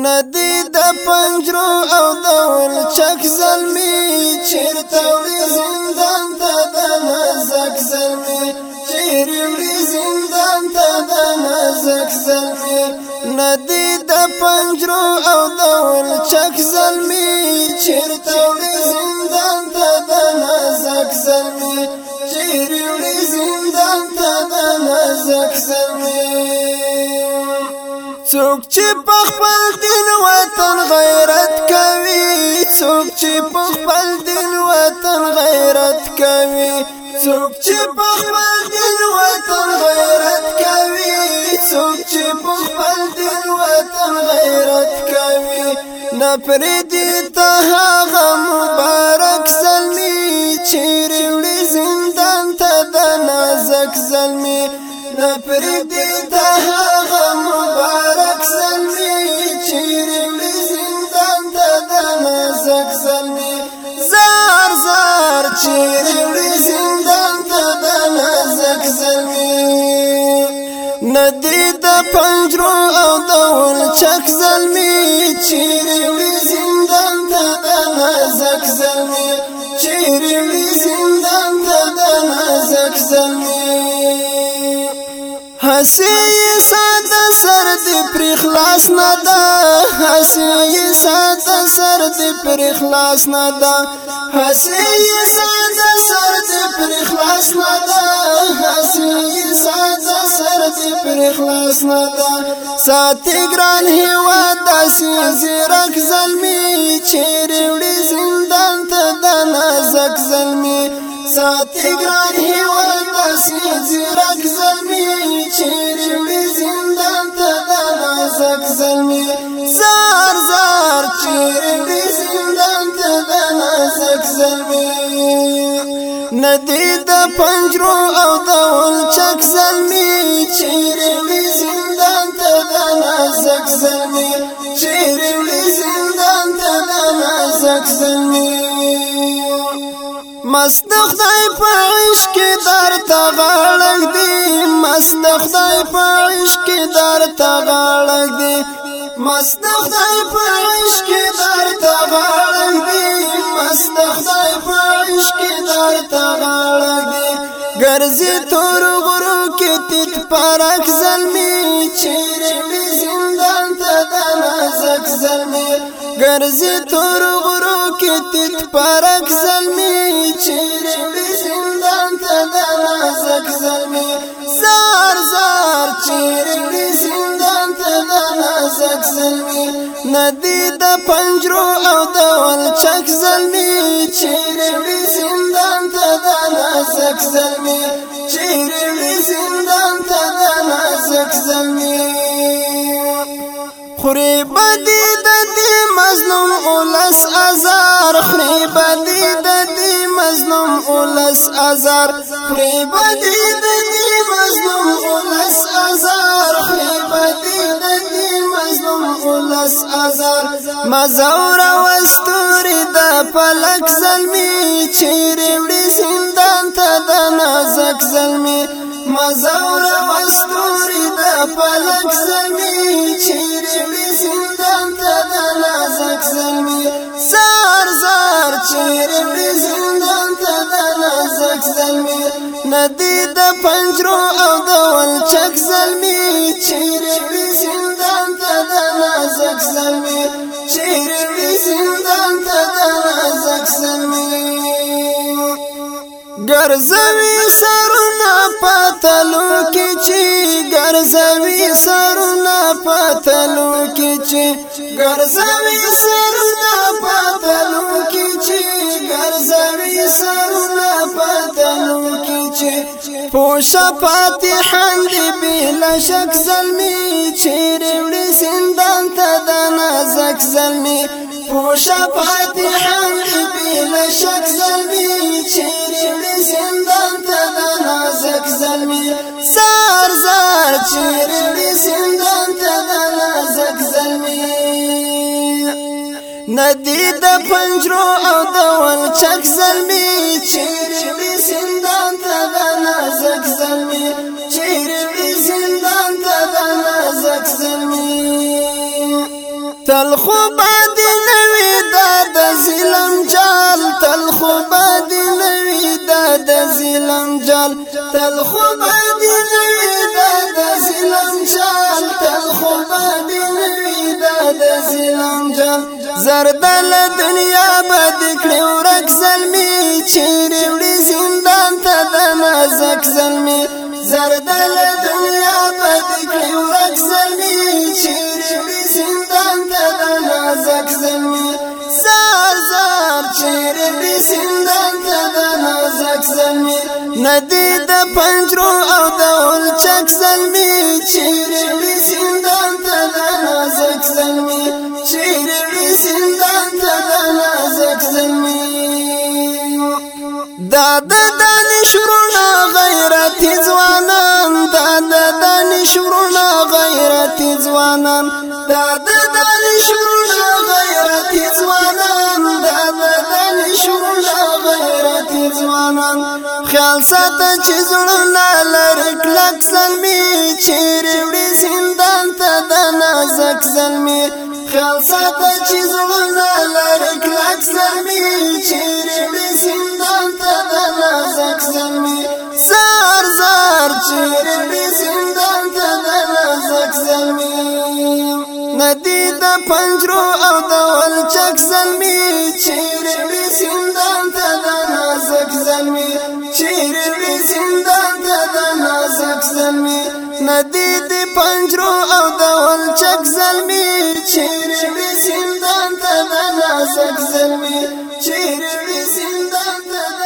ندی د پنجرو او د ول چک زلمی چیرته وړي زندان ته د مزک زلمی چیرې وړي زندان ته د مزک زلمی ندی د پنجرو او د ول چک زلمی چیرته وړي زندان ته د مزک زلمی چیرې وړي زندان ته د مزک زلمی څوک چې په خپل دین وطن غیرت کوي څوک چې په خپل دین وطن غیرت کوي څوک چې په خپل دین وطن غیرت کوي څوک چې په خپل دین وطن غیرت کوي نپریدي ته هغه مبارک سلمی چې وړي زندان ته د نازک زلمی نپریدي ته چیرې وړي زندان ته د نازک زلمی ندی د پنجرو او د ولچک زلمی چیرې وړي زندان ته د نازک زلمی چیرې وړي زندان ته د نازک زلمی حسی ساده سر دی پر اخلاص ندا حسی ساده سر دی پر اخلاص ندا حسی ساده سر دی پر اخلاص ندا حسی ساده سر دی پر اخلاص ندا ساتي ګران هوا داسې زیرک زلمی چیرې وړي زندان ته د نازک زلمی ساتي ګران هیواد داسې زیرک زلمی چیرې وي زندان ته دا نازک زلمی زار زار چیرې وي زندان ته دا نازک زلمی ندی د پنجرو او د ولچک زلمی چیرې وي زندان ته دا نازک زلمی چیرې وي زندان ته دا نازک زلمی مست خدای په عشق درته غړک دی مست خدای په عشق درته غړک دی مست خدای په عشق درته غړک دی مست خدای په عشق درته غړک دی ګرځي تور غرو کې تیت پرک زلمی چیرې می زندان ته د نازک زلمی ګرځي تور غرو کې تیت پرک زلمی چې رېړي زندان ته د نازک زلمي زار زار چې رېړي زندان ته د نازک زلمي ندی د پنجرو او د ولچک زلمي چې رېړي زندان ته د نازک زلمي چې رېړي زندان ته د نازک زلمي خوري بدی د دې مظلوم اولس ازار خوري بدی د دې مظلوم اولس ازار خوري بدی د دې مظلوم اولس ازار خوري بدی د دې مظلوم اولس ازار ما زور واستوري د پلک زلمی چیرې وړي زندان ته د نازک زلمی ما زور واستوري د پلک زلمی شیر پر زندان ته د نازک زلمی ندی د پنجرو او د ولچک زلمی شیر پر زندان ته د نازک زلمی شیر پر زندان ته د نازک زلمی ګرځوي سرونه پاتلو کې چې ګرځوي سرونه پاتلو کې چې ګرځوي سرونه سرنا پتلو کی چې پوش فاتحان دی بلا شک سلمی چیر وړي زندان ته د نازک زلمی پوش فاتحان دی بلا شک سلمی چیر وړي زندان ته د نازک زلمی سر زار چیر وړي زندان ندی د پنجرو او د ول چک زلمی چیرې می زندان ته د نازک زلمی چیرې می زندان ته د نازک زلمی تل خو باندې نوې د ظلم جال تل خو باندې نوې د ظلم جال تل خو باندې نوې د ظلم جال تل خو باندې نوې د ظلم جال زردل دنیا بد کړي ورک زلمی چیرې وړي زندان ته د نازک زلمی زردل دنیا بد کړي ورک زلمی چیرې وړي زندان ته د نازک زلمی سار زار چیرې وړي زندان ته د نازک زلمی ندی د پنجرو دا د دانش ورونه غیرتي ځوانان دا د دانش ورونه غیرتي ځوانان دا د دانش ورونه غیرتي ځوانان دا د دانش ورونه غیرتي ځوانان خیال ساته چې زړونه لري کلک سلمي چیرې وړي زندان ته د نازک زلمي خیال ساته چې زړونه لري کلک سلمي شیرینی زندان ته د نازک زلمی ندی د پنجرو او د ولچک زلمی شیرینی زندان ته د نازک زلمی شیرینی زندان ته د نازک زلمی ندی د پنجرو او د ولچک زلمی شیرینی زندان ته د نازک زلمی شیرینی زندان ته